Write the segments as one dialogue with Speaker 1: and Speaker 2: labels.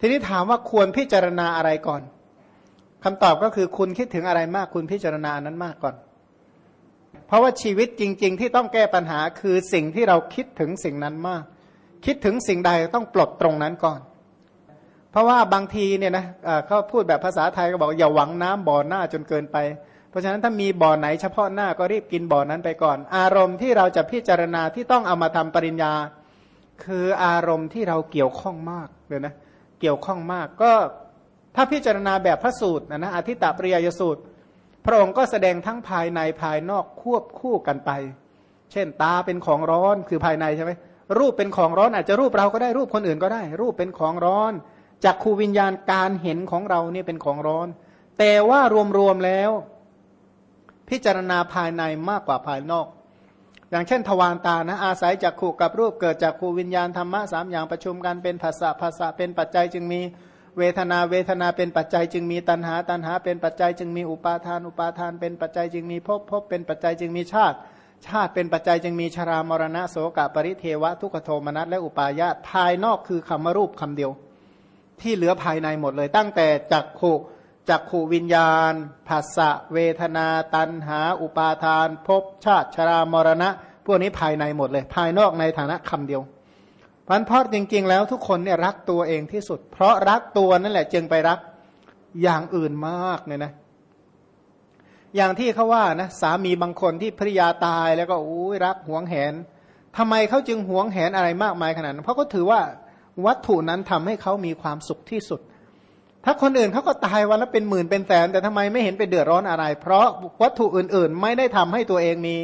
Speaker 1: ทีนี้ถามว่าควรพิจารณาอะไรก่อนคำตอบก็คือคุณคิดถึงอะไรมากคุณพิจารณานั้นมากก่อน เพราะว่าชีวิตจริง ๆ ที่ต้องแก้ปัญหาคือสิ่งที่เราคิดถึงสิ่งนั้นมาก คิดถึงสิ่งใดต้องปลดตรงนั้นก่อน เพราะว่าบางทีเนี่ยนะเขาพูดแบบภาษาไทยก็บอกอย่าหวังน้ำบ่อหน้าจนเกินไป เพราะฉะนั้นถ้ามีบ่อไหนเฉพาะหน้าก็รีบกินบ่อนั้นไปก่อน อารมณ์ที่เราจะพิจารณาที่ต้องเอามาทำปริญญา คืออารมณ์ที่เราเกี่ยวข้องมากเลยนะเเกี่ยวข้องมาก ก็ถ้าพิจารณาแบบพระสูตรนะนะอธิตตปริยยสูตร พระองค์ก็แสดงทั้งภายในภายนอกควบคู่กันไป เช่นตาเป็นของร้อนคือภายในใช่ไหมรูปเป็นของร้อนอาจจะรูปเราก็ได้รูปคนอื่นก็ได้ รูปเป็นของร้อนจากคูวิญญาณการเห็นของเราเนี่ยเป็นของร้อน แต่ว่ารวมๆแล้ว พิจารณาภายในมากกว่าภายนอก อย่างเช่นทวารตานะอาศัยจากขู่กับรูปเกิดจากคูวิญญาณธรรมะสามอย่างประชุมกันเป็นภาษาภาษาเป็นปัจจัยจึงมีเวทนาเวทนาเป็นปัจจัยจึงมีตัณหา ตัณหาเป็นปัจจัยจึงมีอุปาทาน อุปาทานเป็นปัจจัยจึงมีภพภพเป็นปัจจัยจึงมีชาติ ชาติเป็นปัจจัยจึงมีชรามรณะโสกปริเทวะทุกขโทมนัสและอุปาญาตภายนอกคือคำรูปคำเดียว ที่เหลือภายในหมดเลยตั้งแต่จักขุ จักขูวิญญาณภาษะเวทนา ตัณหา อุปาทาน ภพชาติชรามรณะ พวกนี้ภายในหมดเลย ภายนอกในฐานะคำเดียวพันพอดจริง ๆ แล้วทุกคนเนี่ยรักตัวเองที่สุด เพราะรักตัวนั่นแหละจึงไปรักอย่างอื่นมากเนี่ยนะ อย่างที่เขาว่านะสามีบางคนที่ภริยาตายแล้วก็อุ้ยรักหวงแหนทำไมเขาจึงหวงแหนอะไรมากมายขนาดนั้นเพราะเขาถือว่าวัตถุนั้นทำให้เขามีความสุขที่สุด ถ้าคนอื่นเขาก็ตายวันละเป็นหมื่นเป็นแสน แต่ทำไมไม่เห็นไปเดือดร้อนอะไร เพราะวัตถุอื่น ๆ ไม่ได้ทำให้ตัวเองมี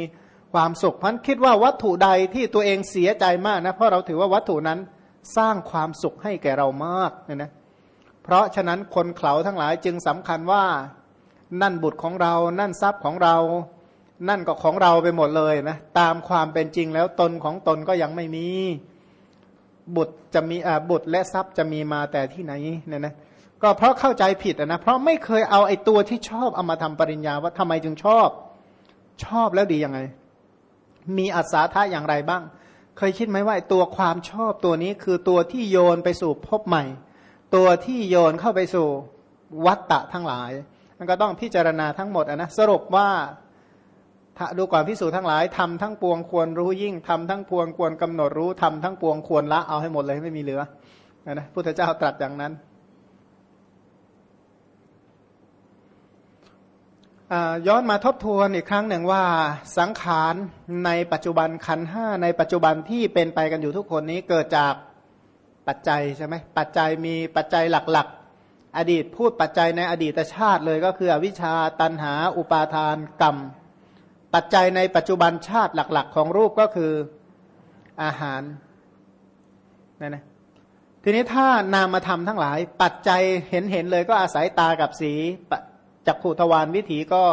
Speaker 1: ความสุขพันคิดว่าวัตถุใดที่ตัวเองเสียใจมากนะเพราะเราถือว่าวัตถุนั้นสร้างความสุขให้แก่เรามากเนี่ยนะเพราะฉะนั้นคนเขาทั้งหลายจึงสำคัญว่านั่นบุตรของเรา นั่นทรัพย์ของเรา นั่นก็ของเราไปหมดเลยนะตามความเป็นจริงแล้วตนของตนก็ยังไม่มี บุตรจะมีอ่าบุตรและทรัพย์จะมีมาแต่ที่ไหนเนี่ยนะ ก็เพราะเข้าใจผิดนะเพราะไม่เคยเอาไอ้ตัวที่ชอบเอามาทำปริญญาว่าทำไมจึงชอบ ชอบแล้วดียังไง มีอัศาธาอย่างไรบ้าง เคยคิดไหมว่าตัวความชอบตัวนี้คือตัวที่โยนไปสู่พบใหม่ ตัวที่โยนเข้าไปสู่วัตตะทั้งหลาย มันก็ต้องพิจารณาทั้งหมดนะสรุปว่าดูก่อนพิสูจน์ทั้งหลายทำทั้งปวงควรรู้ยิ่งทำทั้งปวงควรกำหนดรู้ทำทั้งปวงควรละเอาให้หมดเลยไม่มีเหลือนะพุทธเจ้าตรัสอย่างนั้น ย้อนมาทบทวนอีกครั้งหนึ่งว่าสังขารในปัจจุบันขันห้าในปัจจุบันที่เป็นไปกันอยู่ทุกคนนี้เกิดจากปัจจัยใช่ไหมปัจจัยมีปัจจัยหลักๆ อดีตพูดปัจจัยในอดีตชาติเลยก็คืออวิชชาตันหา อุปาทานกรรม ปัจจัยในปัจจุบันชาติหลัก ๆ ของรูปก็คืออาหารนั่นนะทีนี้ถ้านามธรรมทั้งหลาย ปัจจัยเห็นเห็นเลยก็อาศัยตากับสี จักขุทวารวิถีก็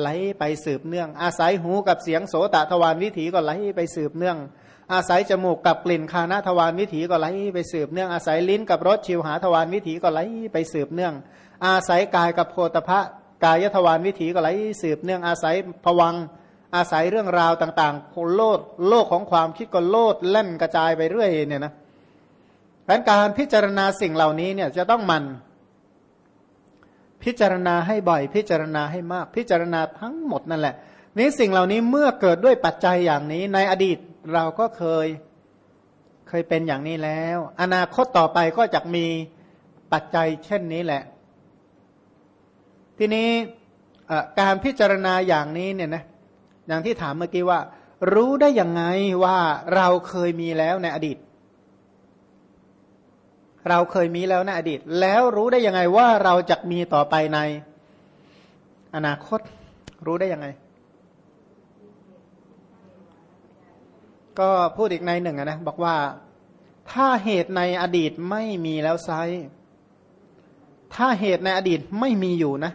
Speaker 1: ไหลไปสืบเนื่อง อาศัยหูกับเสียงโสตทวารวิถีก็ไหลไปสืบเนื่อง อาศัยจมูกกับกลิ่นคานาทวารวิถีก็ไหลไปสืบเนื่องอาศัยลิ้นกับรสชิวหาทวารวิถีก็ไหลไปสืบเนื่อง อาศัยกายกับโพธพะกายทวารวิถีก็ไหลสืบเนื่องอาศัยผวังอาศัยเรื่องราวต่างๆโลดโลกของความคิดก็โลดเล่นกระจายไปเรื่อยเนี่ยนะการพิจารณาสิ่งเหล่านี้เนี่ยจะต้องมัน พิจารณาให้บ่อย พิจารณาให้มาก พิจารณาทั้งหมดนั่นแหละ นี้สิ่งเหล่านี้เมื่อเกิดด้วยปัจจัยอย่างนี้ ในอดีตเราก็เคยเคยเป็นอย่างนี้แล้ว อนาคตต่อไปก็จะมีปัจจัยเช่นนี้แหละ ทีนี้การพิจารณาอย่างนี้เนี่ยนะอย่างที่ถามเมื่อกี้ว่า รู้ได้ยังไงว่าเราเคยมีแล้วในอดีต เราเคยมีแล้วในอดีต แล้วรู้ได้ยังไงว่าเราจะมีต่อไปใน อนาคตรู้ได้ยังไง ก็พูดอีกในหนึ่งนะบอกว่าถ้าเหตุในอดีตไม่มีแล้วไซถ้าเหตุในอดีตไม่มีอยู่นะ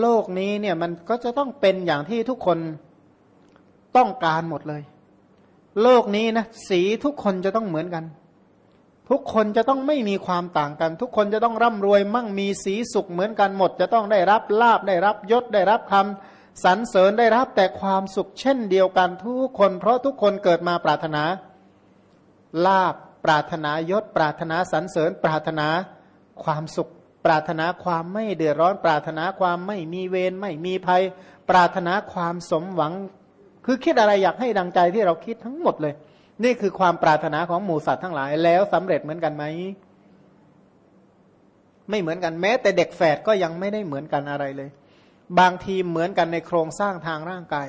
Speaker 1: โลกนี้เนี่ยมันก็จะต้องเป็นอย่างที่ทุกคนต้องการหมดเลย โลกนี้นะสีทุกคนจะต้องเหมือนกัน ทุกคนจะต้องไม่มีความต่างกัน ทุกคนจะต้องร่ำรวยมั่งมีสีสุขเหมือนกันหมด จะต้องได้รับลาบได้รับยศได้รับคำสรรเสริญได้รับแต่ความสุขเช่นเดียวกันทุกคน เพราะทุกคนเกิดมาปรารถนาลาบปรารถนายศ ปรารถนาสรรเสริญ ปรารถนาความสุข ปรารถนาความไม่เดือดร้อน ปรารถนาความไม่มีเวรไม่มีภัย ปรารถนาความสมหวัง คือคิดอะไรอยากให้ดังใจที่เราคิดทั้งหมดเลย นี่คือความปรารถนาของหมูสัตว์ทั้งหลาย แล้วสำเร็จเหมือนกันไหมไม่เหมือนกันแม้ แต่เด็กแฝดก็ยังไม่ได้เหมือนกันอะไรเลย บางทีเหมือนกันในโครงสร้างทางร่างกาย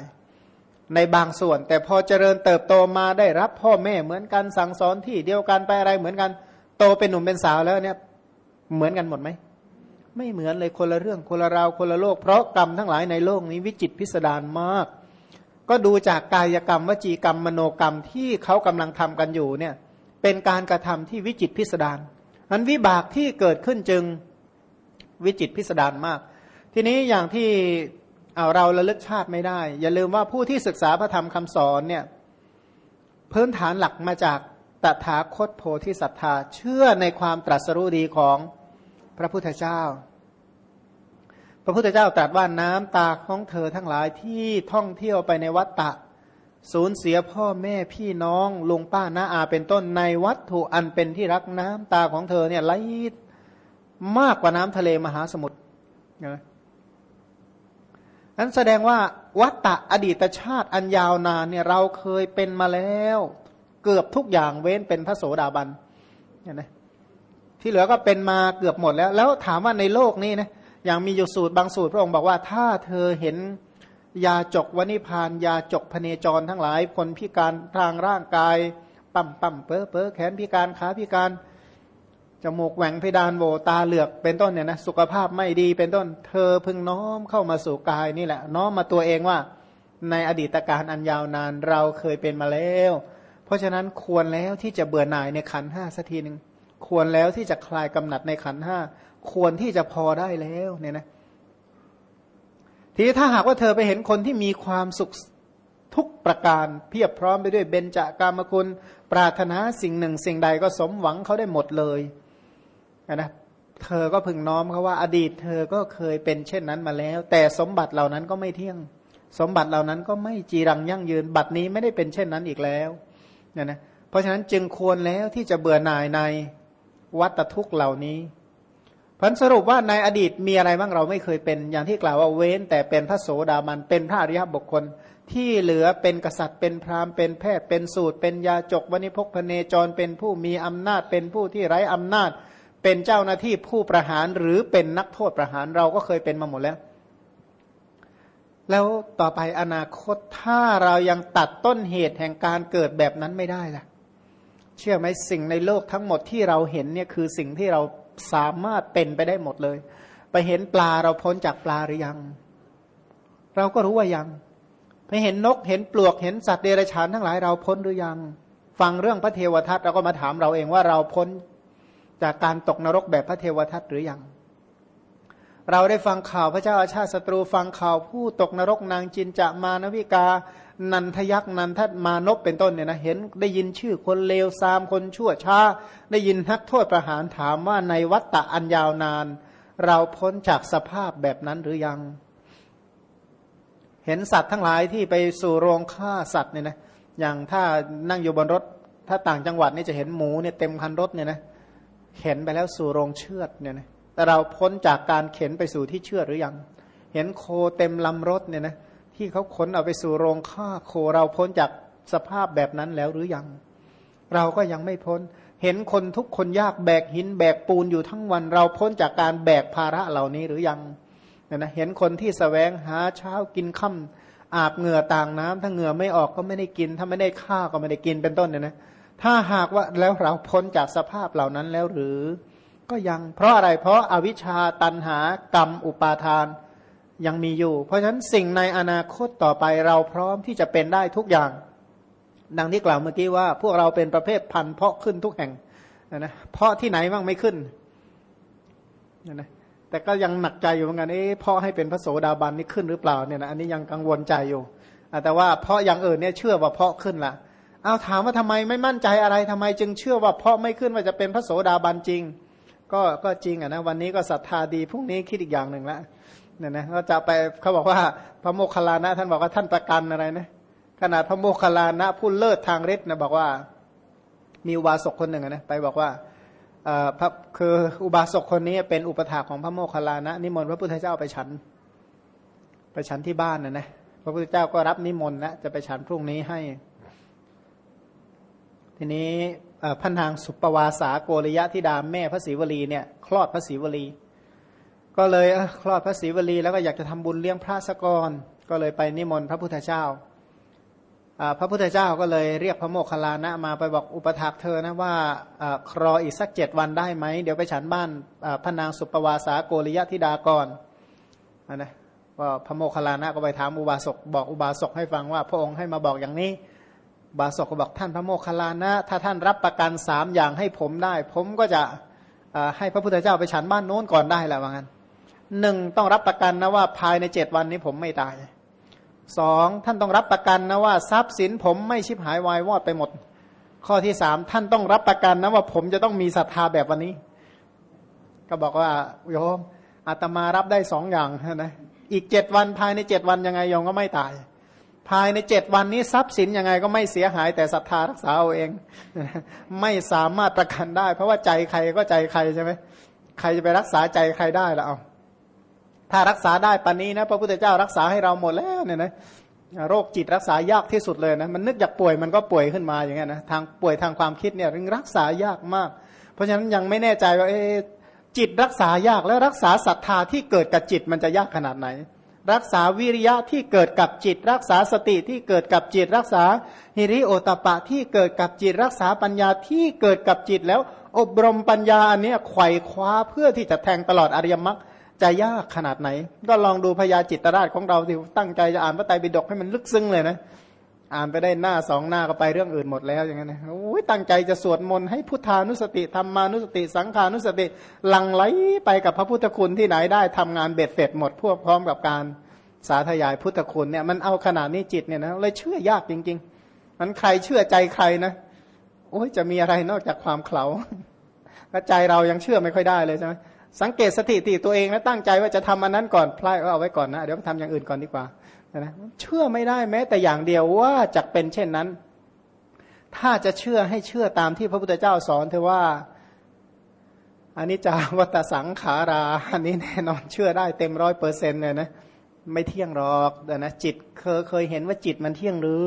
Speaker 1: ในบางส่วน แต่พอเจริญเติบโตมาได้รับพ่อแม่เหมือนกันสั่งสอนที่เดียวกันไปอะไรเหมือนกัน โตเป็นหนุ่มเป็นสาวแล้วเนี่ย เหมือนกันหมดไหมไม่เหมือนเลยคนละเรื่องคนละราวคนละโลกเพราะกรรมทั้งหลายในโลกนี้วิจิตพิสดารมาก ก็ดูจากกายกรรมวจีกรรมมโนกรรมที่เขากำลังทำกันอยู่เนี่ยเป็นการกระทำที่วิจิตพิสดารอันวิบากที่เกิดขึ้นจึงวิจิตพิสดารมาก ทีนี้อย่างที่เอาเราระลึกชาติไม่ได้ อย่าลืมว่าผู้ที่ศึกษาพระธรรมคำสอนเนี่ยพื้นฐานหลักมาจากตถาคตโพธิศรัทธา เชื่อในความตรัสรู้ดีของพระพุทธเจ้า พระพุทธเจ้าตรัสว่าน้ำตาของเธอทั้งหลายที่ท่องเที่ยวไปในวัฏฏะสูญเสียพ่อแม่พี่น้องลุงป้าน้าอาเป็นต้นในวัตถุอันเป็นที่รักน้ำตาของเธอเนี่ยไหลมากกว่าน้ำทะเลมหาสมุทรนะนั้นแสดงว่าวัตตะอดีตชาติอันยาวนานเนี่ยเราเคยเป็นมาแล้ว เกือบทุกอย่างเว้นเป็นพระโสดาบันเห็นไหมที่เหลือก็เป็นมาเกือบหมดแล้ว แล้วถามว่าในโลกนี้นะ อย่างมีอยู่สูตรบางสูตรพระองค์บอกว่าถ้าเธอเห็นยาจกวณิพานยาจกพเนจรทั้งหลาย คนพิการทางร่างกาย ปั่มปั่มเป้อเป้อแขนพิการขาพิการจมูกแหว่งเพดานโวตาเหลือกเป็นต้นเนี่ยนะสุขภาพไม่ดีเป็นต้น เธอพึงน้อมเข้ามาสู่กายนี่แหละ น้อมมาตัวเองว่า ในอดีตการอันยาวนานเราเคยเป็นมาแล้ว เพราะฉะนั้นควรแล้วที่จะเบื่อหน่ายในขันห้าสักทีหนึ่ง ควรแล้วที่จะคลายกำหนัดในขันห้าควรที่จะพอได้แล้วเนี่ยนะทีนี้ถ้าหากว่าเธอไปเห็นคนที่มีความสุขทุกประการเพียบพร้อมไปด้วยเบญจากามคุณ ปรารถนาสิ่งหนึ่ง สิ่งใดก็สมหวังเขาได้หมดเลยนะเธอก็พึงน้อมเขาว่าอดีตเธอก็เคยเป็นเช่นนั้นมาแล้ว แต่สมบัติเหล่านั้นก็ไม่เที่ยง สมบัติเหล่านั้นก็ไม่จีรังยั่งยืน บัดนี้ไม่ได้เป็นเช่นนั้นอีกแล้วเนี่ยนะเพราะฉะนั้นจึงควรแล้วที่จะเบื่อหน่ายใน วัตทุกข์เหล่านี้พันสรุปว่าในอดีตมีอะไรบ้างเราไม่เคยเป็น อย่างที่กล่าวว่าเว้น แต่เป็นพระโสดามันเป็นพระอริยบุคคล ที่เหลือเป็นกษัตริย์เป็นพราหมณ์เป็นแพทย์เป็นสูตร เป็นยาจกวณิพกพเนจรเป็นผู้มีอำนาจ เป็นผู้ที่ไร้อำนาจ เป็นเจ้าหน้าที่ผู้ประหารหรือเป็นนักโทษประหารเราก็เคยเป็นมาหมดแล้ว แล้วต่อไปอนาคตถ้าเรายังตัดต้นเหตุแห่งการเกิดแบบนั้นไม่ได้ล่ะ เชื่อไหมสิ่งในโลกทั้งหมดที่เราเห็นเนี่ยคือสิ่งที่เราสามารถเป็นไปได้หมดเลย ไปเห็นปลาเราพ้นจากปลาหรือยัง เราก็รู้ว่ายัง ไปเห็นนกเห็นปลวกเห็นสัตว์เดรัจฉานทั้งหลายเราพ้นหรือยัง ฟังเรื่องพระเทวทัตเราก็มาถามเราเองว่าเราพ้นจากการตกนรกแบบพระเทวทัตหรือยัง เราได้ฟังข่าวพระเจ้าอาชาติศัตรูฟังข่าวผู้ตกนรกนางจินจะมานวิกา นันทยักษ์นันทมานพเป็นต้นเนี่ยนะเห็นได้ยินชื่อคนเลวซามคนชั่วช้า ได้ยินทักโทษประหารถามว่าในวัฏฏะอันยาวนาน เราพ้นจากสภาพแบบนั้นหรือยัง เห็นสัตว์ทั้งหลายที่ไปสู่โรงฆ่าสัตว์เนี่ยนะอย่างถ้านั่งอยู่บนรถ ถ้าต่างจังหวัดนี่จะเห็นหมูเนี่ยเต็มคันรถเนี่ยนะเข็นไปแล้วสู่โรงเชือดเนี่ยนะแต่เราพ้นจากการเข็นไปสู่ที่เชือดหรือยัง เห็นโคเต็มลำรถเนี่ยนะ ที่เขาขนเอาไปสู่โรงฆ่าโคเราพ้นจากสภาพแบบนั้นแล้วหรือยัง เราก็ยังไม่พ้น เห็นคนทุกคนยากแบกหินแบกปูนอยู่ทั้งวัน เราพ้นจากการแบกภาระเหล่านี้หรือยังเนี่ยนะเห็นคนที่สแสวงหาเช้ากินค่ำอาบเหงื่อต่างน้ำถ้าเหงื่อไม่ออกก็ไม่ได้กิน ถ้าไม่ได้ข้าก็ไม่ได้กินเป็นต้นเนี่ยนะถ้าหากว่าแล้วเราพ้นจากสภาพเหล่านั้นแล้วหรือ ก็ยังเพราะอะไรเพราะอาวิชชาตันหากรรมอุปาทาน ยังมีอยู่ เพราะฉะนั้นสิ่งในอนาคตต่อไปเราพร้อมที่จะเป็นได้ทุกอย่าง ดังที่กล่าวเมื่อกี้ว่า พวกเราเป็นประเภทพันเพาะขึ้นทุกแห่งนะเพาะที่ไหนบ้างไม่ขึ้นนะแต่ก็ยังหนักใจอยู่เหมือนกันเอ๊ะเพาะให้เป็นพระโสดาบันนี่ขึ้นหรือเปล่าเนี่ยนะอันนี้ยังกังวลใจอยู่แต่ว่าเพาะอย่างอื่นเนี่ยเชื่อว่าเพาะขึ้นละเอาถามว่าทำไมไม่มั่นใจอะไรทำไม จึงเชื่อว่าเพาะไม่ขึ้นว่าจะเป็นพระโสดาบันจริง ก็ก็จริงอะนะวันนี้ก็ศรัทธาดีพรุ่งนี้คิดอีกอย่างหนึ่งละ เนี่ยนะก็จะไปเขาบอกว่าพระโมคคัลลานะ ท่านบอกว่าท่านประกันอะไรนะขนาดพระโมคคัลลานะผู้เลิศทางฤทธิ์นะบอกว่า มีอุบาสกคนหนึ่งนะไปบอกว่าพระคืออุบาสกคนนี้เป็นอุปถาของพระโมคคัลลานะ นิมนต์พระพุทธเจ้าไปฉัน ไปฉันที่บ้านนะนะพระพุทธเจ้าก็รับนิมนต์แล้วจะไปฉันพรุ่งนี้ให้ ทีนี้พระนางสุปวาสาโกริยะธิดาแม่พระศรีวลีเนี่ย คลอดพระศรีวลี ก็เลยคลอดพระศรีวลีแล้วก็อยากจะทำบุญเลี้ยงพระสกรก็เลยไปนิมนต์พระพุทธเจ้า พระพุทธเจ้าก็เลยเรียกพระโมคคัลลานะมาไปบอกอุปถากเธอนะว่าครออีกสักเจ็ดวันได้ไหม เดี๋ยวไปฉันบ้านพระนางสุปวาสาโกริยะธิดาก่อนนะว่าพระโมคคัลลานะก็ไปถามอุบาสกบอกอุบาสกให้ฟังว่า พระองค์ให้มาบอกอย่างนี้บาสกก็บอกท่านพระโมคคัลลานะ ถ้าท่านรับประกันสามอย่างให้ผมได้ ผมก็จะให้พระพุทธเจ้าไปฉันบ้านโน้นก่อนได้แหละว่างั้น หนึ่งต้องรับประกันนะว่าภายในเจ็ดวันนี้ผมไม่ตายสองท่านต้องรับประกันนะว่าทรัพย์สินผมไม่ชิบหายวายวอดไปหมด ข้อที่สามท่านต้องรับประกันนะว่าผมจะต้องมีศรัทธาแบบวันนี้ ก็บอกว่าโยมอาตมารับได้สองอย่างนะอีกเจ็ดวันภายในเจ็ดวันยังไงยองก็ไม่ตาย ภายในเจ็ดวันนี้ทรัพย์สินยังไงก็ไม่เสียหายแต่ศรัทธารักษาเอาเอง ไม่สามารถประกันได้ เพราะว่าใจใครก็ใจใครใช่ไหมใครจะไปรักษาใจใครได้ล่ะเอา ถ้ารักษาได้ปานนี้นะพระพุทธเจ้ารักษาให้เราหมดแล้วเนี่ยนะโรคจิตรักษายากที่สุดเลยนะมันนึกอยากป่วยมันก็ป่วยขึ้นมาอย่างเงี้ยนะทางป่วยทางความคิดเนี่ยรักษายากมาก เพราะฉะนั้นยังไม่แน่ใจว่าเอจิตรักษายากแล้วรักษาศรัทธาที่เกิดกับจิตมันจะยากขนาดไหน รักษาวิริยะที่เกิดกับจิต รักษาสติที่เกิดกับจิต รักษาฮิริโอตปะที่เกิดกับจิต รักษาปัญญาที่เกิดกับจิตแล้ว อบรมปัญญาอันนี้ไขว่คว้าเพื่อที่จะแทงตลอดอริยมรรค จะยากขนาดไหน ก็ลองดูพญาจิตตราชของเราที่ตั้งใจจะอ่านพระไตรปิฎกให้มันลึกซึ้งเลยนะ อ่านไปได้หน้าสองหน้าก็ไปเรื่องอื่นหมดแล้วอย่างนั้นนะโอ้ยตั้งใจจะสวดมนต์ให้พุทธานุสติธรรมานุสติ สังขานุสติหลังไหลไปกับพระพุทธคุณที่ไหนได้ทำงานเบ็ดเสร็จหมดพวกพร้อมกับการสาธยายพุทธคุณเนี่ยมันเอาขนาดนี้จิตเนี่ยนะเลยเชื่อยากจริง ๆ มันใครเชื่อใจใครนะโอ้ยจะมีอะไรนอกจากความเข่าก็ใจเรายังเชื่อไม่ค่อยได้เลยใช่ไหม สังเกตสถิติตัวเองแล้วตั้งใจว่าจะทำอันนั้นก่อนพลาดก็เอาไว้ก่อนนะเดี๋ยวทำอย่างอื่นก่อนดีกว่านะเชื่อไม่ได้แม้แต่อย่างเดียวว่าจะเป็นเช่นนั้น ถ้าจะเชื่อให้เชื่อตามที่พระพุทธเจ้าสอนเธอว่าอันนี้จาวัตสังขาราอันนี้แน่นอนเชื่อได้เต็มร้อยเปอร์เซ็นต์เลยนะไม่เที่ยงหรอกนะจิตเคยเคยเห็นว่าจิตมันเที่ยงหรือ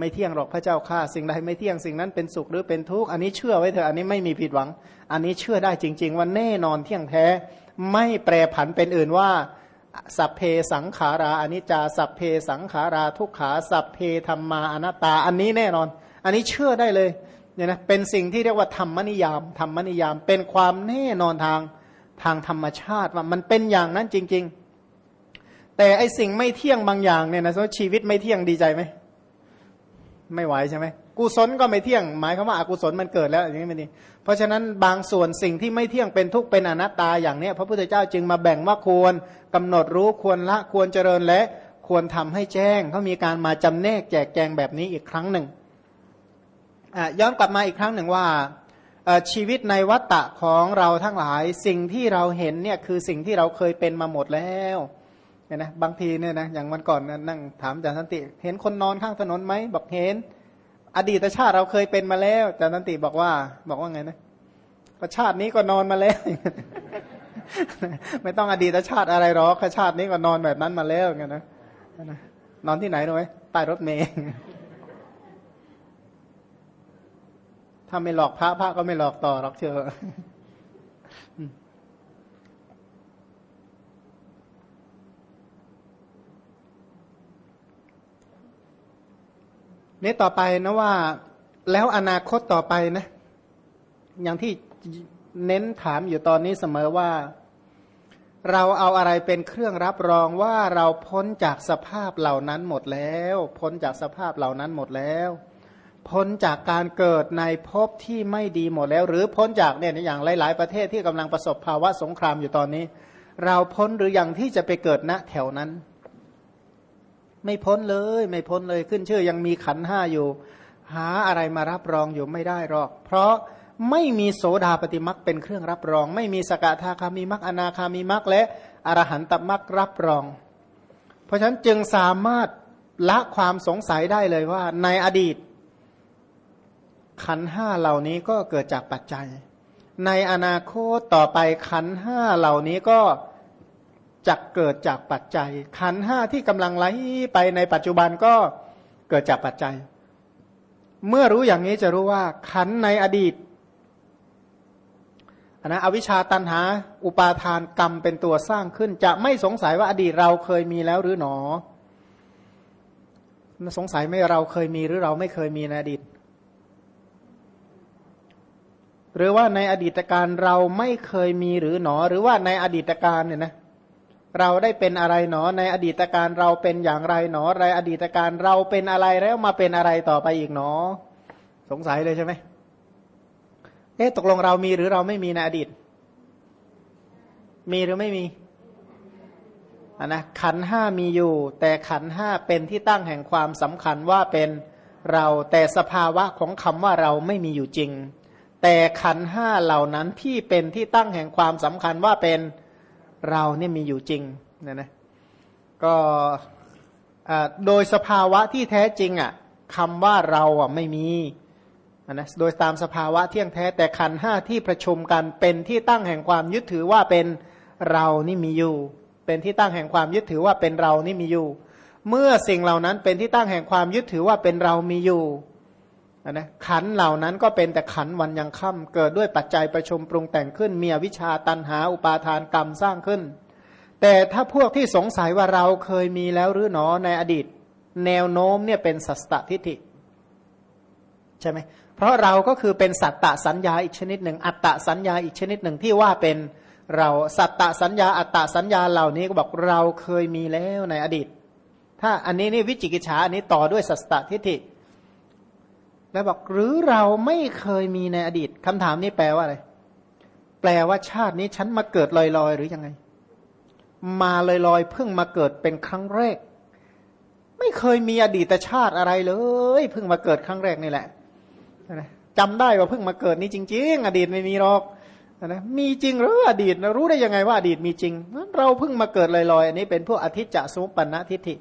Speaker 1: ไม่เที่ยงหรอกพระเจ้าข้าสิ่งใดไม่เที่ยงสิ่งนั้นเป็นสุขหรือเป็นทุกข์อันนี้เชื่อไว้เถอะอันนี้ไม่มีผิดหวัง อันนี้เชื่อได้จริง ๆ ว่าแน่นอนเที่ยงแท้ ไม่แปรผันเป็นอื่นว่าสัพเพสังขาราอนิจจาสัพเพสังขาราทุกขาสัพเพธรรมาอนัตตา อันนี้แน่นอน อันนี้เชื่อได้เลยเนี่ยนะเป็นสิ่งที่เรียกว่าธรรมนิยามธรรมนิยาม เป็นความแน่นอนทางทางธรรมชาติว่ามันเป็นอย่างนั้นจริง ๆ แต่ไอสิ่งไม่เที่ยงบางอย่างเนี่ยนะสมมติชีวิตไม่เที่ยงดีใจไหม ไม่ไหวใช่ไหมกุศลก็ไม่เที่ยง หมายความว่าอากุศลมันเกิดแล้วอย่างนี้ไม่ดีเพราะฉะนั้นบางส่วนสิ่งที่ไม่เที่ยงเป็นทุกข์เป็นอนัตตาอย่างนี้พระพุทธเจ้าจึงมาแบ่งว่าควรกำหนดรู้ควรละควรเจริญและควรทำให้แจ้งเขามีการมาจำแนกแจกแจงแบบนี้อีกครั้งหนึ่งย้อนกลับมาอีกครั้งหนึ่งว่าชีวิตในวัฏฏะของเราทั้งหลายสิ่งที่เราเห็นเนี่ยคือสิ่งที่เราเคยเป็นมาหมดแล้ว เนี่ยนะบางทีเนี่ยนะอย่างวันก่อนนั่งถามอาจารย์สันติ เห็นคนนอนข้างถนนไหมบอกเห็น อดีตชาติเราเคยเป็นมาแล้วอาจารย์สันติบอกว่า บอกว่าไงนะก็ชาตินี้ก็นอนมาแล้ว ไม่ต้องอดีตชาติอะไรหรอกชาตินี้ก็นอนแบบนั้นมาแล้วไงนะนอนที่ไหนรู้ไหมใต้รถเมย์ถ้าไม่หลอกพระพระก็ไม่หลอกต่อหรอกเชื่อ นี่ต่อไปนะว่าแล้วอนาคตต่อไปนะ อย่างที่เน้นถามอยู่ตอนนี้เสมอว่า เราเอาอะไรเป็นเครื่องรับรองว่าเราพ้นจากสภาพเหล่านั้นหมดแล้ว พ้นจากสภาพเหล่านั้นหมดแล้ว พ้นจากการเกิดในภพที่ไม่ดีหมดแล้ว หรือพ้นจากเนี่ยอย่างหลาย ๆ ประเทศที่กำลังประสบภาวะสงครามอยู่ตอนนี้ เราพ้นหรืออยังที่จะไปเกิดณแถวนั้น ไม่พ้นเลย ไม่พ้นเลยขึ้นชื่อยังมีขันห้าอยู่ หาอะไรมารับรองอยู่ไม่ได้หรอก เพราะไม่มีโสดาปฏิมักเป็นเครื่องรับรอง ไม่มีสกทาคามีมักอนาคามีมักและอรหันตมักรับรอง เพราะฉะนั้นจึงสามารถละความสงสัยได้เลยว่า ในอดีต ขันห้าเหล่านี้ก็เกิดจากปัจจัย ในอนาคตต่อไปขันห้าเหล่านี้ก็ จะเกิดจากปัจจัย ขันห้าที่กำลังไหลไปในปัจจุบันก็เกิดจากปัจจัย เมื่อรู้อย่างนี้จะรู้ว่า ขันในอดีตนะอวิชชาตันหา อุปาทานกรรมเป็นตัวสร้างขึ้น จะไม่สงสัยว่าอดีตเราเคยมีแล้วหรือหนอ สงสัยไม่เราเคยมีหรือเราไม่เคยมีในอดีต หรือว่าในอดีตการเราไม่เคยมีหรือหนอ หรือว่าในอดีตการเนี่ยนะเเราได้เป็นอะไรหนอ ในอดีตการเราเป็นอย่างไรหนอในอดีตการเราเป็นอะไรแล้วมาเป็นอะไรต่อไปอีกหนอ สงสัยเลยใช่ไหมเอ๊ะตกลงเรามีหรือเราไม่มีในอดีต มีหรือไม่มีอันนะขันห้ามีอยู่ แต่ขันห้าเป็นที่ตั้งแห่งความสำคัญว่าเป็นเราแต่สภาวะของคำว่าเราไม่มีอยู่จริง แต่ขันห้าเหล่านั้นที่เป็นที่ตั้งแห่งความสำคัญว่าเป็นเเราเนี่ยมีอยู่จริงเนี่ยนะก็โดยสภาวะที่แท้จริงอะคำว่าเราอะไม่มีนะโดยตามสภาวะเที่ยงแท้แต่ขันห้าที่ประชุมกันเป็นที่ตั้งแห่งความยึดถือว่าเป็นเรานี่มีอยู่ เป็นที่ตั้งแห่งความยึดถือว่าเป็นเรานี่มีอยู่ เมื่อสิ่งเหล่านั้นเป็นที่ตั้งแห่งความยึดถือว่าเป็นเรามีอยู่ นะขันเหล่านั้นก็เป็นแต่ขันวันยังค่ำเกิดด้วยปัจจัยประชุมปรุงแต่งขึ้นมีวิชาตันหาอุปาทานกรรมสร้างขึ้น แต่ถ้าพวกที่สงสัยว่าเราเคยมีแล้วหรือหนอในอดีต แนวโน้มเนี่ยเป็นสัตตทิฏฐิใช่ไหมเพราะเราก็คือเป็นสัตตสัญญาอีกชนิดหนึ่ง อัตตสัญญาอีกชนิดหนึ่งที่ว่าเป็นเราสัตตสัญญาอัตตสัญญาเหล่านี้ก็บอกเราเคยมีแล้วในอดีต ถ้าอันนี้นี่วิจิกิจฉาอันนี้ต่อด้วยสัตตทิฏฐิ แล้วบอกหรือเราไม่เคยมีในอดีตคำถามนี้แปลว่าอะไร แปลว่าชาตินี้ฉันมาเกิดลอยๆ หรือยังไง มาลอยๆเพิ่งมาเกิดเป็นครั้งแรก ไม่เคยมีอดีตชาติอะไรเลย เพิ่งมาเกิดครั้งแรกนี่แหละจำได้ว่าเพิ่งมาเกิดนี่จริง ๆ อดีตไม่มีหรอกนะมีจริงหรืออดีตรู้ได้ยังไงว่าอดีตมีจริง เราเพิ่งมาเกิดลอยๆอันนี้เป็นพวกอธิจะสมุปปนทิฏฐิ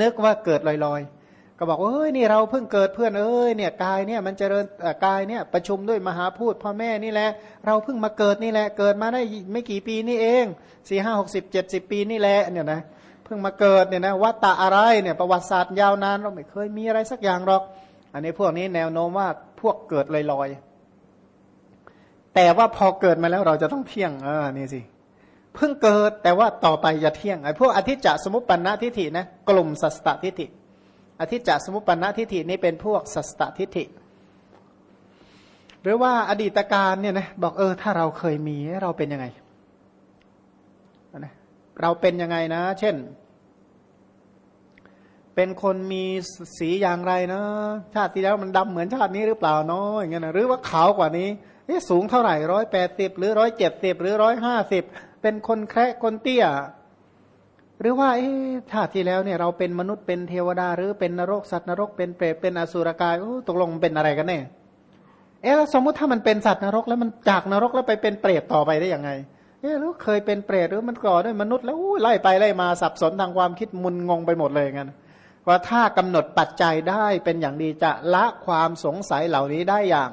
Speaker 1: นึกว่าเกิดลอยๆ ก็บอกเอ้ยนี่เราเพิ่งเกิดเพื่อนเอ้ยเนี่ยกายเนี่ยมันเจริญกายเนี่ยประชุมด้วยมหาพูดพ่อแม่นี่แหละ เราเพิ่งมาเกิดนี่แหละ เกิดมาได้ไม่กี่ปีนี่เองสี่ห้าหกสิบเจ็ดสิบปีนี่แหละเนี่ยนะเพิ่งมาเกิดเนี่ยนะวัตตะอะไรเนี่ยประวัติศาสตร์ยาวนานเราไม่เคยมีอะไรสักอย่างหรอก อันนี้พวกนี้แนวโน้มว่าพวกเกิดลอยๆแต่ว่าพอเกิดมาแล้วเราจะต้องเที่ยงเออนี่สิเพิ่งเกิดแต่ว่าต่อไปจะเที่ยงไอ้พวกอธิจจสมุปปนะทิฏฐินะกลุ่มสัสตทิฏฐิ อธิจจสมุปปนทิฏฐินี่เป็นพวกสัสตทิฏฐิ หรือว่าอดีตการเนี่ยนะบอกเออถ้าเราเคยมีเราเป็นยังไงนะเราเป็นยังไงนะ เช่น เป็นคนมีสีอย่างไรนะ ชาติที่แล้วมันดำเหมือนชาตินี้หรือเปล่าเนาะอย่างเงี้ยนะหรือว่าขาวกว่านี้นี่สูงเท่าไหร่ร้อยแปดสิบหรือร้อยเจ็ดสิบหรือร้อยห้าสิบเป็นคนแคระคนเตี้ย หรือว่าชาติที่แล้วเนี่ยเราเป็นมนุษย์เป็นเทวดา หรือเป็นนรกสัตว์นรกเป็นเปรตเป็นอสุรกายตกลงเป็นอะไรกันแน่เอ๊ะสมมุติถ้ามันเป็นสัตว์นรกแล้วมันจากนรกแล้วไปเป็นเปรตต่อไปได้ยังไงเอ๊ะแล้วเคยเป็นเปรตหรือมันก่อด้วยมนุษย์แล้วไล่ไปไล่มาสับสนทางความคิดมุนงงไปหมดเลยงั้นว่าถ้ากำหนดปัจจัยได้เป็นอย่างดีจะละความสงสัยเหล่านี้ได้อย่าง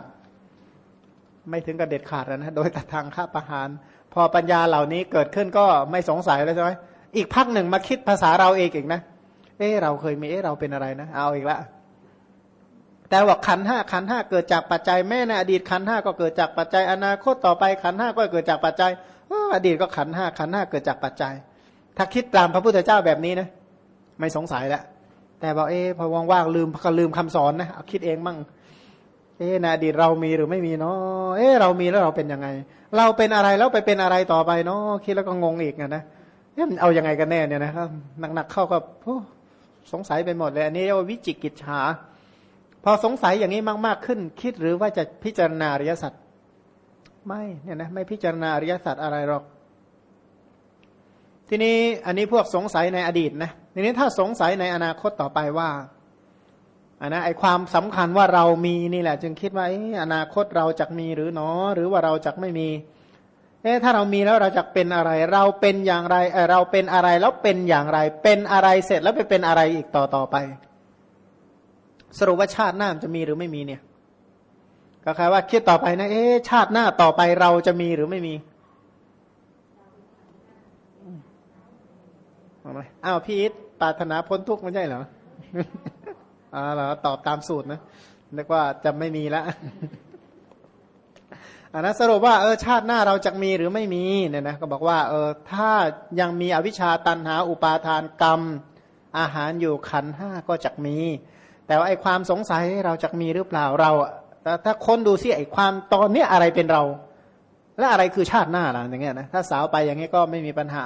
Speaker 1: ไม่ถึงกับเด็ดขาดนะโดยตัดทางข้าประหาร พอปัญญาเหล่านี้เกิดขึ้นก็ไม่สงสัยแล้วใช่ไหม อีกพักหนึ่งมาคิดภาษาเราเองอีกนะ เออเราเคยมีเออเราเป็นอะไรนะ เอาอีกละ แต่ว่าขันห้าขันห้าเกิดจากปัจจัยแม่ในอดีตขันห้าก็เกิดจากปัจจัยอนาคตต่อไปขันห้าก็เกิดจากปัจจัยอดีตก็ขันห้าขันห้าเกิดจากปัจจัย ถ้าคิดตามพระพุทธเจ้าแบบนี้นะไม่สงสัยแล้วแต่บอกเอ๊พอว่างๆลืมก็ลืมคำสอนนะเอาคิดเองมั่งเอ๊ในอดีตเรามีหรือไม่มีเนาะเอ๊เรามีแล้วเราเป็นยังไง เราเป็นอะไรแล้วไปเป็นอะไรต่อไปเนาะคิดแล้วก็งงอีกนะ เอ๊ะมันเอายังไงกันแน่เนี่ยนะครับหนักๆเข้าก็สงสัยไปหมดเลยอันนี้เรียกว่าวิจิกิจฉาพอสงสัยอย่างนี้มาก ๆขึ้น คิดหรือว่าจะพิจารณาอริยสัจไม่เนี่ยนะไม่พิจารณาอริยสัจอะไรหรอก ทีนี้อันนี้พวกสงสัยในอดีตนะทีนี้ถ้าสงสัยในอนาคตต่อไปว่าอันนะไอความสำคัญว่าเรามีนี่แหละ จึงคิดว่าอนาคตเราจะมีหรือหนอหรือว่าเราจะไม่มี เอ๊ะถ้าเรามีแล้วเราจะเป็นอะไร เราเป็นอย่างไรเเราเป็นอะไรแล้วเป็นอย่างไร เป็นอะไรเสร็จแล้วไปเป็นอะไรอีกต่อต่อไป สรุปว่าชาติหน้าจะมีหรือไม่มีเนี่ย ก็คือว่าคิดต่อไปนะ เอ๊ะชาติหน้าต่อไปเราจะมีหรือไม่มีอ้าวพีทปรารถนาพ้นทุกข์ไม่ใช่เหรออ่าเหรอตอบตามสูตรนะนึกว่าจะไม่มีแล้ว อันนั้นสรุปว่าเออชาติหน้าเราจะมีหรือไม่มีเนี่ยนะก็บอกว่าเออถ้ายังมีอวิชชาตันหาอุปาทานกรรม อาหารอยู่ขันห้าก็จะมี แต่ว่าไอความสงสัยเราจะมีหรือเปล่าเราแต่ถ้าค้นดูซิไอความตอนนี้อะไรเป็นเรา และอะไรคือชาติหน้าล่ะอย่างเงี้ยนะถ้าสาวไปอย่างนี้ยก็ไม่มีปัญหา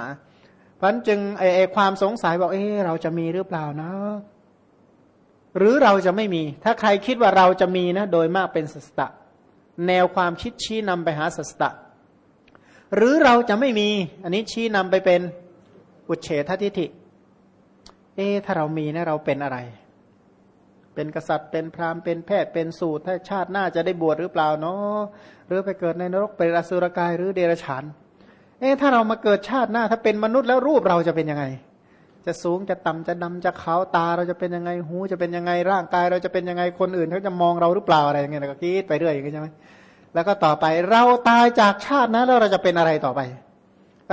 Speaker 1: เพราะนั้นจึงไอ้ความสงสัยบอกเออเราจะมีหรือเปล่านะหรือเราจะไม่มี ถ้าใครคิดว่าเราจะมีนะ โดยมากเป็นสัสตะ แนวความคิดชี้นำไปหาสัสตะ หรือเราจะไม่มี อันนี้ชี้นำไปเป็นอุเฉททิฏฐิ เอ๊ถ้าเรามีนะเราเป็นอะไร เป็นกษัตริย์เป็นพราหมณ์เป็นแพทย์เป็นสูตรถ้าชาติหน้าจะได้บวชหรือเปล่าเนาะหรือไปเกิดในนรกเป็นอสุรกายหรือเดรัจฉาน เอ๊ถ้าเรามาเกิดชาติหน้าถ้าเป็นมนุษย์แล้วรูปเราจะเป็นยังไง จะสูงจะต่ำจะดำจะขาวตาเราจะเป็นยังไงหูจะเป็นยังไงร่างกาย เราจะเป็นยังไงคนอื่นเขาจะมองเราหรือเปล่าอะไรอย่างเงี้ยก็คิดไปเรื่อยอย่างเงี้ยใช่ไหมแล้วก็ต่อไปเราตายจากชาตินะแล้วเราจะเป็นอะไรต่อไป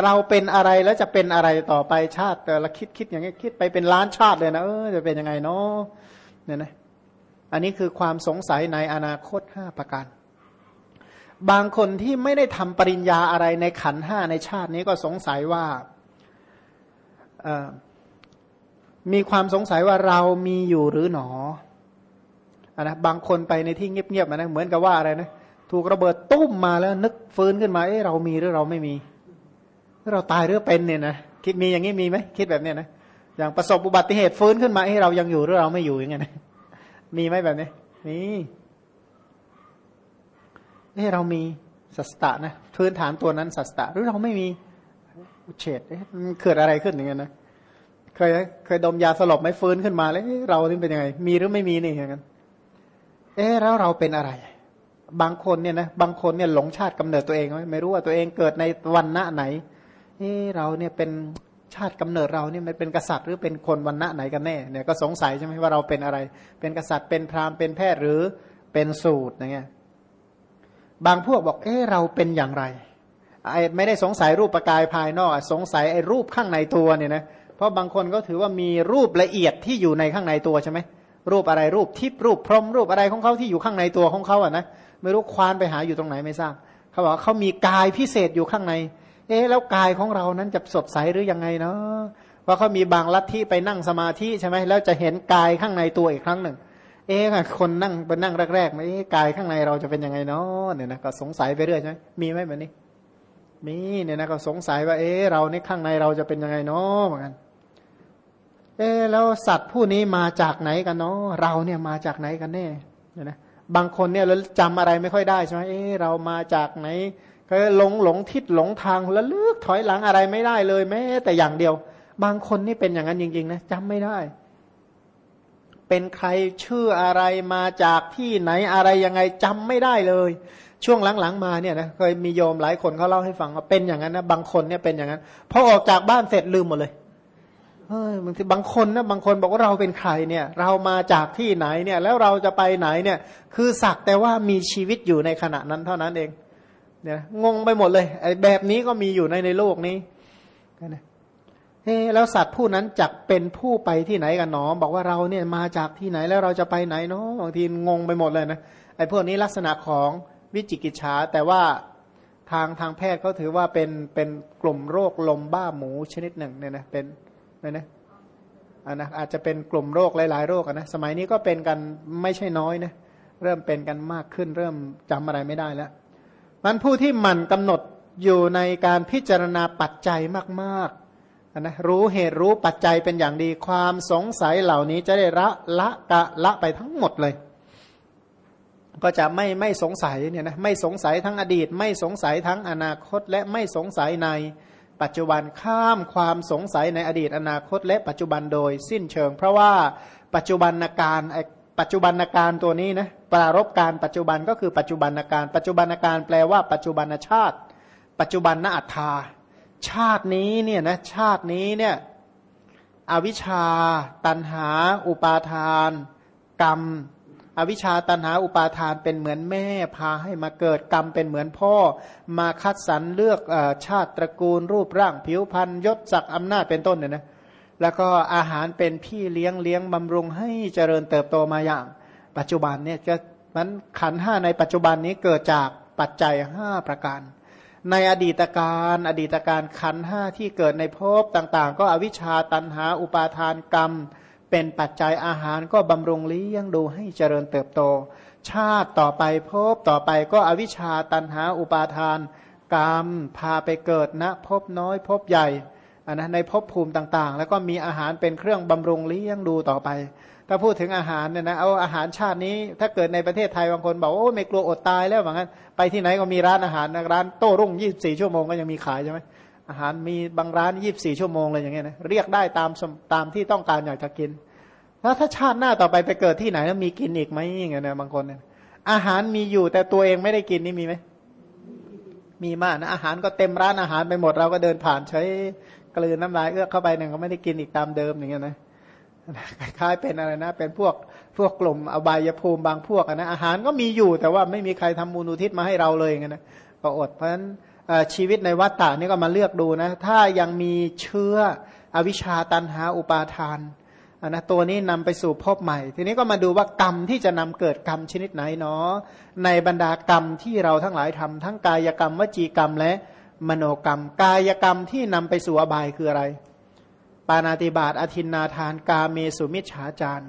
Speaker 1: เราเป็นอะไรแล้วจะเป็นอะไรต่อไปชาติแต่ละคิดคิดอย่างนี้ยคิดไปเป็นล้านชาติเลยนะเออจะเป็นยังไงเนาะเนี่ยนะอันนี้คือความสงสัยในอนาคตห้าประการบางคนที่ไม่ได้ทำปริญญาอะไรในขันห้าในชาตินี้ก็สงสัยว่า มีความสงสัยว่าเรามีอยู่หรือหนอนะบางคนไปในที่เงียบๆนะเหมือนกับว่าอะไรนะถูกระเบิดตุ้มมาแล้วนึกฟื้นขึ้นมาเอ้เรามีหรือเราไม่มีเราตายหรือเป็นเนี่ยนะคิดมีอย่างนี้มีไหมคิดแบบเนี้ยนะอย่างประสบอุบัติเหตุฟื้นขึ้นมาเอ้เรายังอยู่หรือเราไม่อยู่อย่างเงี้ยนะมีไหมแบบนี้มีเอ้เรามีสัสตะนะพื้นฐานตัวนั้นสัสตะหรือเราไม่มีอุเฉดมันเกิดอะไรขึ้นอย่างเงี้ยนะ เคยเคยดมยาสลบไหมฟื้นขึ้นมาแล้วเรานี่เป็นยังไง มีหรือไม่มีนี่อย่างนั้นเอ๊แล้วเราเป็นอะไร บางคนเนี่ยนะบางคนเนี่ยหลงชาติกำเนิดตัวเองไม่รู้ว่าตัวเองเกิดในวันณะไหนเออเราเนี่ยเป็นชาติกำเนิดเราเนี่ยมันเป็นกษัตริย์หรือเป็นคนวันณะไหนกันแน่เนี่ยก็สงสัยใช่ไหมว่าเราเป็นอะไร เป็นกษัตริย์เป็นพราหมณ์เป็นแพทย์หรือเป็นสูตรอย่างเงี้ยบางพวกบอกเออเราเป็นอย่างไรไอ้ไม่ได้สงสัยรูปประกายภายนอกสงสัยไอ้รูปข้างในตัวเนี่ยนะ เพราะบางคนก็ถือว่ามีรูปละเอียดที่อยู่ในข้างในตัวใช่ไหมรูปอะไรรูปทิพรูปพรหมรูปอะไรของเขาที่อยู่ข้างในตัวของเขาอะนะไม่รู้ควานไปหาอยู่ตรงไหนไม่ทราบเขาบอกเขามีกายพิเศษอยู่ข้างใน เอ๊แล้วกายของเรานั้นจะสดใสหรือยังไงเนาะว่าเขามีบางลัทธิไปนั่งสมาธิใช่ไหมแล้วจะเห็นกายข้างในตัวอีกครั้งหนึ่ง เอ๊ะคนนั่งไปนั่งแรกๆไหมกายข้างในเราจะเป็นยังไงเนาะเนี่ยนะก็สงสัยไปเรื่อยใช่ไหมมีไหมแบบนี้มีเนี่ยนะก็สงสัยว่า เอ๊ะเราในข้างในเราจะเป็นยังไงเนาะเหมือนกัน เอ๊แล้วสัตว์ผู้นี้มาจากไหนกันเนาะเราเนี่ยมาจากไหนกันแน่เนี่ยนะบางคนเนี่ยเราจำอะไรไม่ค่อยได้ใช่ไหมเออเรามาจากไหนก็หลงหลงทิศหลงทางแล้วลึกถอยหลังอะไรไม่ได้เลยแม้แต่อย่างเดียว บางคนนี่เป็นอย่างนั้นจริงๆนะจำไม่ได้ เป็นใครชื่ออะไรมาจากที่ไหนอะไรยังไงจำไม่ได้เลย ช่วงหลังๆมาเนี่ยนะเคยมีโยมหลายคนเขาเล่าให้ฟังว่าเป็นอย่างนั้นนะบางคนเนี่ยเป็นอย่างนั้นพอออกจากบ้านเสร็จลืมหมดเลย เฮ้ยบางทีบางคนนะบางคนบอกว่าเราเป็นใครเนี่ย เรามาจากที่ไหนเนี่ย แล้วเราจะไปไหนเนี่ย คือสักแต่ว่ามีชีวิตอยู่ในขณะนั้นเท่านั้นเอง เนี่ยงงไปหมดเลยไอ้แบบนี้ก็มีอยู่ในในโลกนี้นะเฮ้แล้วสัตว์ผู้นั้นจักเป็นผู้ไปที่ไหนกันหนอ บอกว่าเราเนี่ยมาจากที่ไหนแล้วเราจะไปไหนเนาะบางทีงงไปหมดเลยนะไอ้พวกนี้ลักษณะของวิจิกิจฉาแต่ว่าทางทางแพทย์เขาถือว่าเป็นเป็นกลุ่มโรคลมบ้าหมูชนิดหนึ่งเนี่ยนะเป็น นะนะอันนะอาจจะเป็นกลุ่มโรคหลาย ๆ โรคนะสมัยนี้ก็เป็นกันไม่ใช่น้อยนะเริ่มเป็นกันมากขึ้น เริ่มจำอะไรไม่ได้แล้วมันผู้ที่หมั่นกำหนดอยู่ในการพิจารณาปัจจัยมากๆนะรู้เหตุรู้ปัจจัยเป็นอย่างดีความสงสัยเหล่านี้จะได้ละละกะละไปทั้งหมดเลย ก็จะไม่ไม่สงสัยเนี่ยนะไม่สงสัยทั้งอดีต ไม่สงสัยทั้งอนาคตและไม่สงสัยใน ปัจจุบันข้ามความสงสัยในอดีตอนาคต และปัจจุบันโดยสิ้นเชิง เพราะว่าปัจจุบันการปัจจุบันการตัวนี้นะปรารบการปัจจุบันก็คือปัจจุบันการ ปัจจุบันการแปลว่าปัจจุบันชาติ ปัจจุบันนอัตถาชาตินี้เนี่ยนะชาตินี้เนี่ยอวิชชา ตันหา อุปาทาน กรรม อวิชชาตันหาอุปาทานเป็นเหมือนแม่พาให้มาเกิดกรรมเป็นเหมือนพ่อ มาคัดสรรเลือกอชาติตระกูล รูปร่างผิวพรรณยศศักดิ์อำนาจเป็นต้นเนี่ยนะแล้วก็อาหารเป็นพี่เลี้ยงเลี้ยงบำรุงให้เจริญเติบโตมาอย่าง ปัจจุบันเนี่ยจะมันขันห้าในปัจจุบันนี้เกิดจากปัจจัยห้าประการ ในอดีตการอดีตการขันห้าที่เกิดในภพต่างๆ ก็อวิชชาตันหาอุปาทานกรรม เป็นปัจจัยอาหารก็บำรุงเลี้ยงดูให้เจริญเติบโต ชาติต่อไปภพต่อไปก็อวิชชาตันหาอุปาทาน กรรมพาไปเกิดณภพน้อยภพใหญ่อันนะในภพภูมิต่างๆ แล้วก็มีอาหารเป็นเครื่องบำรุงเลี้ยงดูต่อไป ถ้าพูดถึงอาหารเนี่ยนะเอาอาหารชาตินี้ ถ้าเกิดในประเทศไทยบางคนบอกโอ้ไม่กลัวอดตายแล้วเหมือนกันไปที่ไหนก็มีร้านอาหารนะร้านโต้รุ่งยี่สี่ชั่วโมงก็ยังมีขายใช่ไหม อาหารมีบางร้านยี่สี่ชั่วโมงเลยอย่างเงี้ยนะเรียกได้ตามตามที่ต้องการอยากจะกิน แล้วถ้าชาติหน้าต่อไปไปเกิดที่ไหนแล้วมีกินอีกไหมอย่างเงี้ยนะบางคนเนี่ยอาหารมีอยู่แต่ตัวเองไม่ได้กินนี่มีไหมมีมากนะอาหารก็เต็มร้านอาหารไปหมดเราก็เดินผ่านใช้กลืนน้ำลายเอื้อเข้าไปหนึ่งก็ไม่ได้กินอีกตามเดิมอย่างเงี้ยนะคล้ายเป็นอะไรนะ เป็นพวกพวกกลุ่มอบายภูมิบางพวกนะอาหารก็มีอยู่แต่ว่าไม่มีใครทำมูลอุทิศมาให้เราเลยอย่างเงี้ยนะก็อดเพราะฉะนั้น ชีวิตในวัฏฏะนี่ก็มาเลือกดูนะถ้ายังมีเชื้ออวิชชาตันหาอุปาทานนนะตัวนี้นำไปสู่พบใหม่ ทีนี้ก็มาดูว่ากรรมที่จะนำเกิดกรรมชนิดไหนเนาะในบรรดากรรมที่เราทั้งหลายทำทั้งกายกรรมวจีกรรมและมโนกรรม กายกรรมที่นำไปสู่อบายคืออะไร ปานาติบาตอธินนาทาน กาเมสุมิจฉาจาร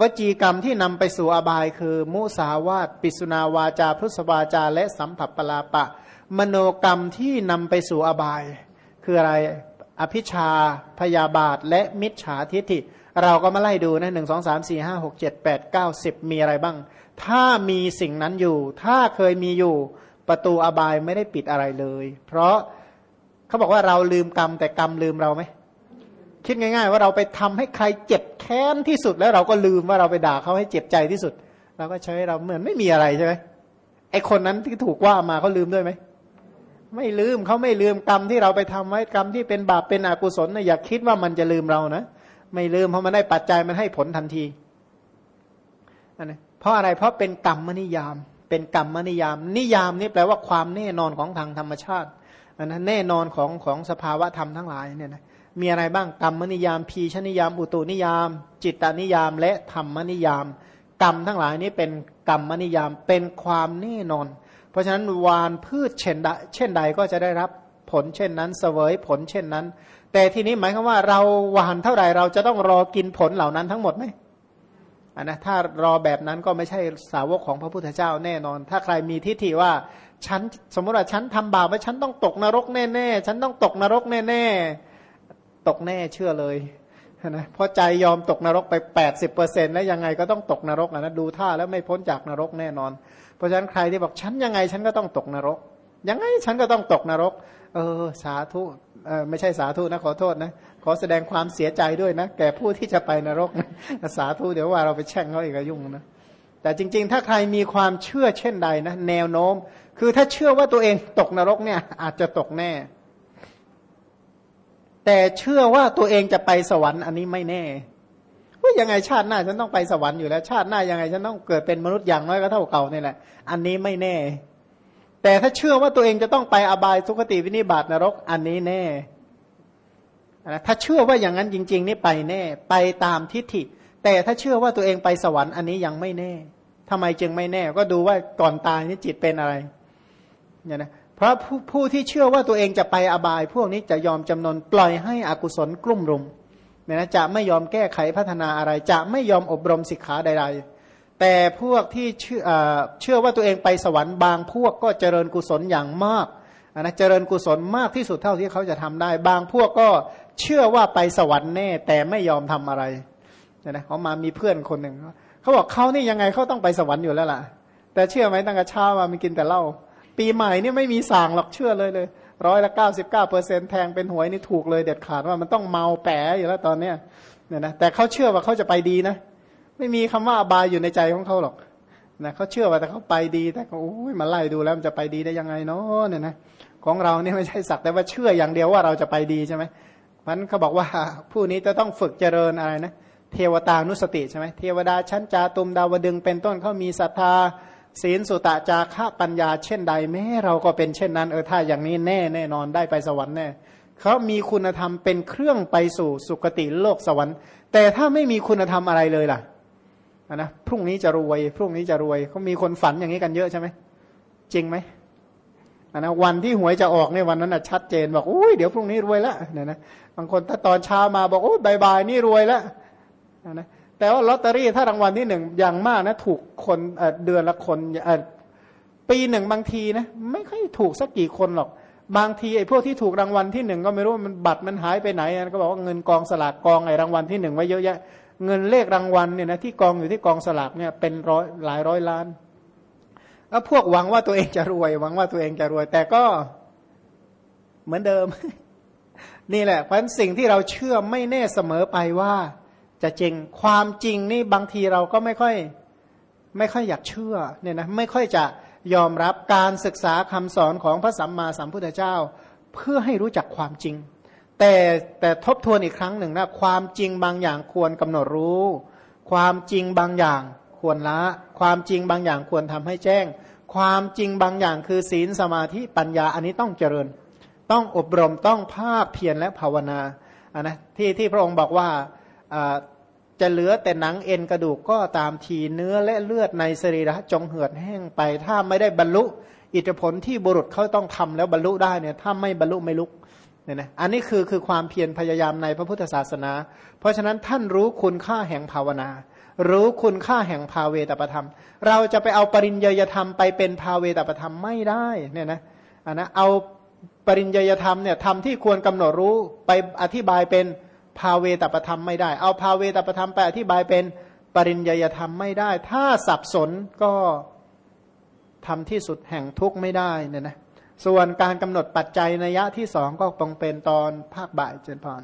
Speaker 1: วจีกรรมที่นำไปสู่อบายคือ มุสาวาตปิสุนาวาจาพุทธวาจาและสัมผัสปลาปะ มโนกรรมที่นำไปสู่อบาย คืออะไรอภิชาพยาบาท และมิจฉาทิฏฐิ เราก็มาไล่ดูนะหนึ่งสองสามสี่ห้าหกเจ็ดแปดเก้าสิบมีอะไรบ้าง ถ้ามีสิ่งนั้นอยู่ ถ้าเคยมีอยู่ ประตูอบายไม่ได้ปิดอะไรเลย เพราะเขาบอกว่าเราลืมกรรมแต่กรรมลืมเราไหมคิดง่าย ๆ ว่าเราไปทำให้ใครเจ็บแค้นที่สุดแล้วเราก็ลืมว่าเราไปด่าเขาให้เจ็บใจที่สุด เราก็ใช้เราเหมือนไม่มีอะไรใช่ไหมไอคนนั้นที่ถูกว่ามาเขาลืมด้วยไหม ไม่ลืมเขาไม่ลืมกรรมที่เราไปทำไว้กรรมที่เป็นบาปเป็นอกุศลนะอย่าคิดว่ามันจะลืมเรานะไม่ลืมเพราะมันได้ปัจจัยมันให้ผลทันทีอันนี้เพราะอะไรเพราะเป็นกรรมมนิยาม เป็นกรรมนิยาม นิยามนี่แปลว่าความแน่นอนของทางธรรมชาติอันนั้นแน่นอนของของสภาวะธรรมทั้งหลายเนี่ยนะมีอะไรบ้างกรรมนิยามพีชนิยาม อุตุนิยาม จิตตนิยาม และธรรมนิยาม กรรมทั้งหลายนี้เป็นกรรมนิยามเป็นความแน่นอน เพราะฉะนั้นวานพืชเช่นใดเช่นใดก็จะได้รับผลเช่นนั้นเสวยผลเช่นนั้น แต่ทีนี้หมายความว่าเราหวานเท่าไหร่เราจะต้องรอกินผลเหล่านั้นทั้งหมดไหมอันนะถ้ารอแบบนั้นก็ไม่ใช่สาวกของพระพุทธเจ้าแน่นอน ถ้าใครมีทิฏฐิว่าฉันสมมติว่าฉันทำบาปว่าฉันต้องตกนรกแน่ๆฉันต้องตกนรกแน่ๆตกแน่เชื่อเลย นะเพราะใจยอมตกนรกไปแปดสิบเปอร์เซ็นแล้วยังไงก็ต้องตกนรกนะดูท่าแล้วไม่พ้นจากนรกแน่นอน เพราะฉะนั้นใครที่บอกฉันยังไงฉันก็ต้องตกนรก ยังไงฉันก็ต้องตกนรก เออสาธุเออไม่ใช่สาธุนะขอโทษนะขอแสดงความเสียใจด้วยนะแก่ผู้ที่จะไปนรกนะสาธุเดี๋ยวว่าเราไปแช่งเขาอีกยุ่งนะแต่จริง ๆ ถ้าใครมีความเชื่อเช่นใดนะแนวโน้ม คือถ้าเชื่อว่าตัวเองตกนรกเนี่ยอาจจะตกแน่ แต่เชื่อว่าตัวเองจะไปสวรรค์อันนี้ไม่แน่ว่ายังไงชาติหน้าฉันต้องไปสวรรค์อยู่แล้วชาติหน้ายังไงฉันต้องเกิดเป็นมนุษย์อย่างน้อยก็เท่าเก่านี่แหละ อันนี้ไม่แน่ แต่ถ้าเชื่อว่าตัวเองจะต้องไปอบายสุคติวินิบาตนรก อันนี้แน่ถ้าเชื่อว่าอย่างนั้นจริง ๆ นี่ไปแน่ ไปตามทิฏฐิ แต่ถ้าเชื่อว่าตัวเองไปสวรรค์อันนี้ยังไม่แน่ทำไมจึงไม่แน่ ก็ดูว่าก่อนตายนี่จิตเป็นอะไรเนี่ยนะ เพราะผู้ผู้ที่เชื่อว่าตัวเองจะไปอบาย พวกนี้จะยอมจำนนปล่อยให้อกุศลกลุ่มรุมเนี่ยนะจะไม่ยอมแก้ไขพัฒนาอะไร จะไม่ยอมอบรมศิกขาใด ๆ แต่พวกที่เชื่อเชื่อว่าตัวเองไปสวรรค์บางพวกก็เจริญกุศลอย่างมากนะเจริญกุศลมากที่สุดเท่าที่เขาจะทำได้ บางพวกก็เชื่อว่าไปสวรรค์แน่ แต่ไม่ยอมทำอะไรเนี่ยนะเขามามีเพื่อนคนหนึ่งเขาบอกเขานี่ยังไงเขาต้องไปสวรรค์อยู่แล้วล่ะ แต่เชื่อไหมตั้งแต่เช้ามามีกินแต่เหล้า ปีใหม่นี่ไม่มีสางหรอกเชื่อเลยเลยร้อยละเก้าสิบเก้าเปอร์เซ็นแทงเป็นหวยนี่ถูกเลยเด็ดขาดว่ามันต้องเมาแปะอยู่แล้วตอนเนี้ยเนี่ยนะแต่เขาเชื่อว่าเขาจะไปดีนะ ไม่มีคำว่าอบายอยู่ในใจของเขาหรอกนะเขาเชื่อว่าแต่เขาไปดีแต่โอ้ยมาไล่ดูแล้วมันจะไปดีได้ยังไงเนาะเนี่ยนะของเราเนี่ยไม่ใช่สักแต่ว่าเชื่ออย่างเดียวว่าเราจะไปดีใช่ไหมมันเขาบอกว่าผู้นี้จะต้องฝึกเจริญอะไรนะเทวตานุสติใช่ไหมเทวดาชั้นจาตุมดาวดึงเป็นต้นเขามีศรัทธา ศีลสุตะจาระปัญญาเช่นใดแม้เราก็เป็นเช่นนั้นเออถ้าอย่างนี้แน่แน่นอนได้ไปสวรรค์แน่เขามีคุณธรรมเป็นเครื่องไปสู่สุคติโลกสวรรค์ แต่ถ้าไม่มีคุณธรรมอะไรเลยล่ะนะพรุ่งนี้จะรวย พรุ่งนี้จะรวยเขามีคนฝันอย่างนี้กันเยอะใช่ไหมจริงไหมนะวันที่หวยจะออกเนี่ยวันนั้นนะชัดเจนบอกอุ้ยเดี๋ยวพรุ่งนี้รวยแล้วเนี่ยนะบางคนถ้าตอนเช้ามาบอกโอ้บายบายนี่รวยแล้วนะ แต่ว่าลอตเตอรี่ถ้ารางวัลที่หนึ่งอย่างมากนะ ถูกคนเดือนละคนปีหนึ่งบางทีนะไม่ค่อยถูกสักกี่คนหรอก บางทีไอ้พวกที่ถูกรางวัลที่หนึ่งก็ไม่รู้มันบัตรมันหายไปไหนก็บอกว่าเงินกองสลากกองไอ้รางวัลที่หนึ่งไว้เยอะแยะ เงินเลขรางวัลเนี่ยนะที่กองอยู่ที่กองสลากเนี่ยเป็นร้อยหลายร้อยล้านแล้วพวกหวังว่าตัวเองจะรวย หวังว่าตัวเองจะรวย แต่ก็เหมือนเดิม นี่แหละเพราะสิ่งที่เราเชื่อไม่แน่เสมอไปว่า จะจริงความจริงนี่บางทีเราก็ไม่ค่อยไม่ค่อยอยากเชื่อเนี่ยนะไม่ค่อยจะยอมรับการศึกษาคำสอนของพระสัมมาสัมพุทธเจ้า เพื่อให้รู้จักความจริง แต่แต่ทบทวนอีกครั้งหนึ่งนะความจริงบางอย่างควรกำหนดรู้ ความจริงบางอย่างควรละ ความจริงบางอย่างควรทำให้แจ้ง ความจริงบางอย่างคือศีลสมาธิปัญญาอันนี้ต้องเจริญ ต้องอบรมต้องภาคเพียรและภาวนาอ่านะที่ที่พระองค์บอกว่า จะเหลือแต่หนังเอ็นกระดูกก็ตามทีเนื้อและเลือดในสรีระจงเหือดแห้งไป ถ้าไม่ได้บรรลุอิทธิผลที่บุรุษเขาต้องทำแล้วบรรลุได้เนี่ยถ้าไม่บรรลุไม่ลุกเนี่ยนะอันนี้คือคือความเพียรพยายามในพระพุทธศาสนา เพราะฉะนั้นท่านรู้คุณค่าแห่งภาวนา รู้คุณค่าแห่งภาเวตประธรรม เราจะไปเอาปริญญยธรรมไปเป็นภาเวตประธรรมไม่ได้เนี่ยนะอันนะเอาปริญญยธรรมเนี่ยทำที่ควรกำหนดรู้ไปอธิบายเป็น ภาเวตประธรรมไม่ได้ เอาภาเวตประธรรมไปอธิบายเป็นปริญญยธรรมไม่ได้ ถ้าสับสนก็ทำที่สุดแห่งทุกข์ไม่ได้เนี่ยนะ ส่วนการกำหนดปัจจัยนัยยะที่สองก็ต้องเป็นตอนภาคบ่ายเจนพร